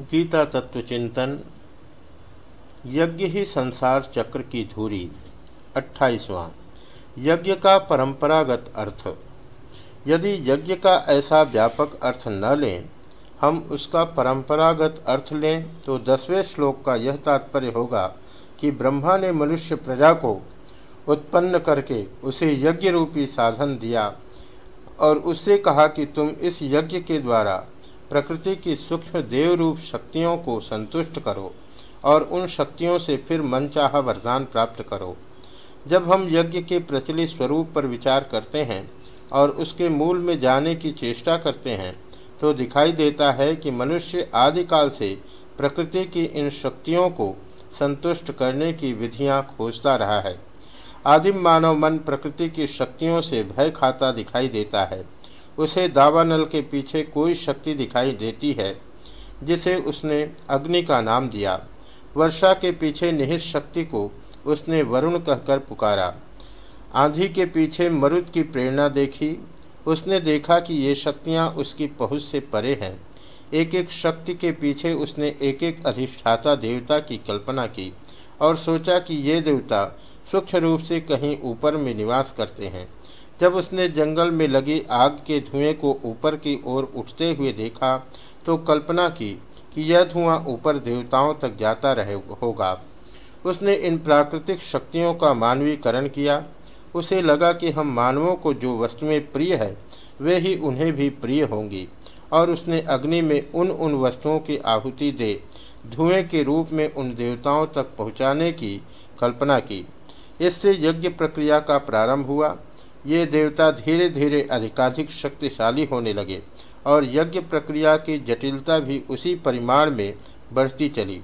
गीता तत्व चिंतन यज्ञ ही संसार चक्र की धूरी, अट्ठाईसवां। यज्ञ का परंपरागत अर्थ, यदि यज्ञ का ऐसा व्यापक अर्थ न लें, हम उसका परंपरागत अर्थ लें तो दसवें श्लोक का यह तात्पर्य होगा कि ब्रह्मा ने मनुष्य प्रजा को उत्पन्न करके उसे यज्ञ रूपी साधन दिया और उससे कहा कि तुम इस यज्ञ के द्वारा प्रकृति की सूक्ष्म देव रूप शक्तियों को संतुष्ट करो और उन शक्तियों से फिर मनचाह वरदान प्राप्त करो। जब हम यज्ञ के प्रचलित स्वरूप पर विचार करते हैं और उसके मूल में जाने की चेष्टा करते हैं तो दिखाई देता है कि मनुष्य आदिकाल से प्रकृति की इन शक्तियों को संतुष्ट करने की विधियाँ खोजता रहा है। आदिम मानव मन प्रकृति की शक्तियों से भय खाता दिखाई देता है। उसे दावानल के पीछे कोई शक्ति दिखाई देती है, जिसे उसने अग्नि का नाम दिया। वर्षा के पीछे निहित शक्ति को उसने वरुण कहकर पुकारा। आंधी के पीछे मरुद की प्रेरणा देखी। उसने देखा कि ये शक्तियाँ उसकी पहुँच से परे हैं। एक एक शक्ति के पीछे उसने एक एक अधिष्ठाता देवता की कल्पना की और सोचा कि ये देवता सूक्ष्म रूप से कहीं ऊपर में निवास करते हैं। जब उसने जंगल में लगी आग के धुएँ को ऊपर की ओर उठते हुए देखा तो कल्पना की कि यह धुआँ ऊपर देवताओं तक जाता रहे होगा। उसने इन प्राकृतिक शक्तियों का मानवीकरण किया। उसे लगा कि हम मानवों को जो वस्तुएँ प्रिय है, वे ही उन्हें भी प्रिय होंगी। और उसने अग्नि में उन उन वस्तुओं की आहुति दे, धुएँ के रूप में उन देवताओं तक पहुँचाने की कल्पना की। इससे यज्ञ प्रक्रिया का प्रारंभ हुआ। ये देवता धीरे धीरे अधिकाधिक शक्तिशाली होने लगे और यज्ञ प्रक्रिया की जटिलता भी उसी परिमाण में बढ़ती चली।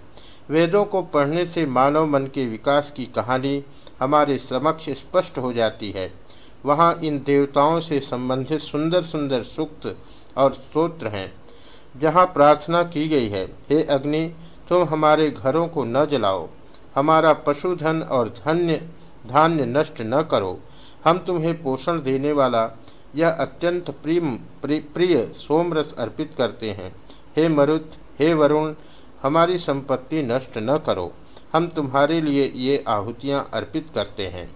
वेदों को पढ़ने से मानव मन के विकास की कहानी हमारे समक्ष स्पष्ट हो जाती है। वहाँ इन देवताओं से संबंधित सुंदर सुंदर सूक्त और स्तोत्र हैं, जहाँ प्रार्थना की गई है, हे अग्नि, तुम हमारे घरों को न जलाओ, हमारा पशुधन और धन्य धान्य नष्ट न करो हम तुम्हें पोषण देने वाला यह अत्यंत प्रिय प्रिय सोमरस अर्पित करते हैं। हे मरुत, हे वरुण, हमारी संपत्ति नष्ट न करो। हम तुम्हारे लिए ये आहुतियाँ अर्पित करते हैं।